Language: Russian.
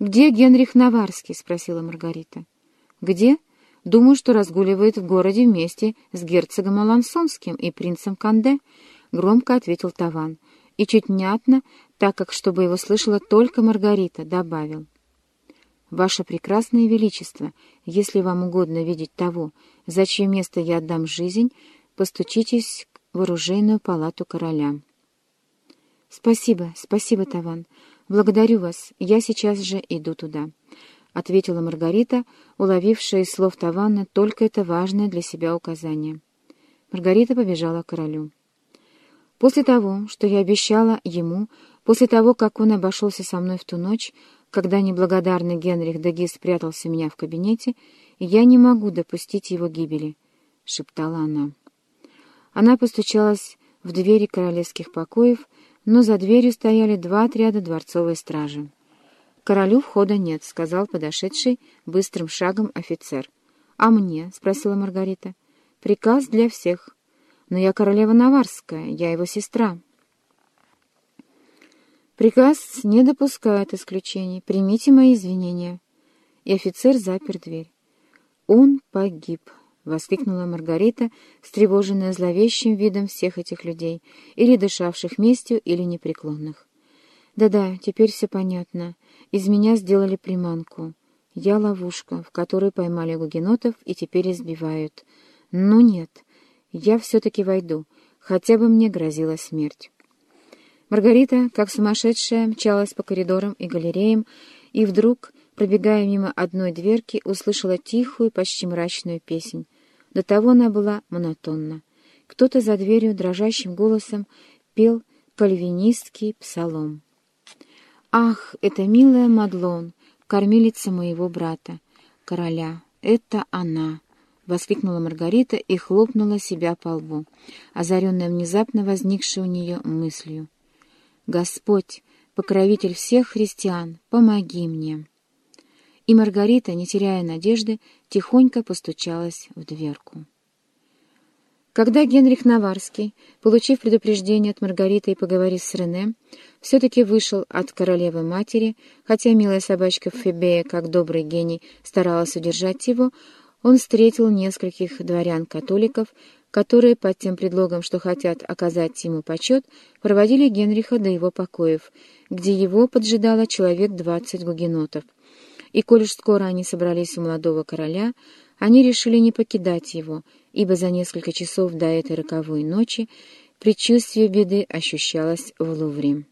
«Где Генрих Наварский?» — спросила Маргарита. «Где? Думаю, что разгуливает в городе вместе с герцогом Алансонским и принцем Канде», — громко ответил Таван. И чуть внятно, так как, чтобы его слышала только Маргарита, добавил. «Ваше прекрасное величество, если вам угодно видеть того, за чье место я отдам жизнь, постучитесь в оружейную палату короля». «Спасибо, спасибо, Таван. Благодарю вас. Я сейчас же иду туда», — ответила Маргарита, уловившая из слов Тавана только это важное для себя указание. Маргарита побежала к королю. «После того, что я обещала ему, после того, как он обошелся со мной в ту ночь, когда неблагодарный Генрих Деги спрятался меня в кабинете, я не могу допустить его гибели», — шептала она. Она постучалась в двери королевских покоев, но за дверью стояли два отряда дворцовой стражи. «Королю входа нет», — сказал подошедший быстрым шагом офицер. «А мне?» — спросила Маргарита. «Приказ для всех. Но я королева Наварская, я его сестра». «Приказ не допускает исключений. Примите мои извинения». И офицер запер дверь. «Он погиб», — воскликнула Маргарита, встревоженная зловещим видом всех этих людей, или дышавших местью, или непреклонных. «Да-да, теперь все понятно. Из меня сделали приманку. Я ловушка, в которой поймали гугенотов и теперь избивают. Но нет, я все-таки войду, хотя бы мне грозила смерть». Маргарита, как сумасшедшая, мчалась по коридорам и галереям, и вдруг пробегая мимо одной дверки, услышала тихую, почти мрачную песнь. До того она была монотонна. Кто-то за дверью дрожащим голосом пел кальвинистский псалом. «Ах, это милая Мадлон, кормилица моего брата, короля, это она!» — воскликнула Маргарита и хлопнула себя по лбу, озаренная внезапно возникшей у нее мыслью. «Господь, покровитель всех христиан, помоги мне!» И Маргарита, не теряя надежды, тихонько постучалась в дверку. Когда Генрих Наварский, получив предупреждение от Маргариты и поговорив с Рене, все-таки вышел от королевы-матери, хотя милая собачка Фебея, как добрый гений, старалась удержать его, он встретил нескольких дворян-католиков, которые под тем предлогом, что хотят оказать ему почет, проводили Генриха до его покоев, где его поджидало человек двадцать гугенотов — и коль уж скоро они собрались у молодого короля, они решили не покидать его, ибо за несколько часов до этой роковой ночи предчувствие беды ощущалось в Лувре.